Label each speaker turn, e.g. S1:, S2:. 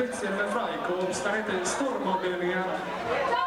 S1: Spezia e Lefraico starete stormo per Bergamo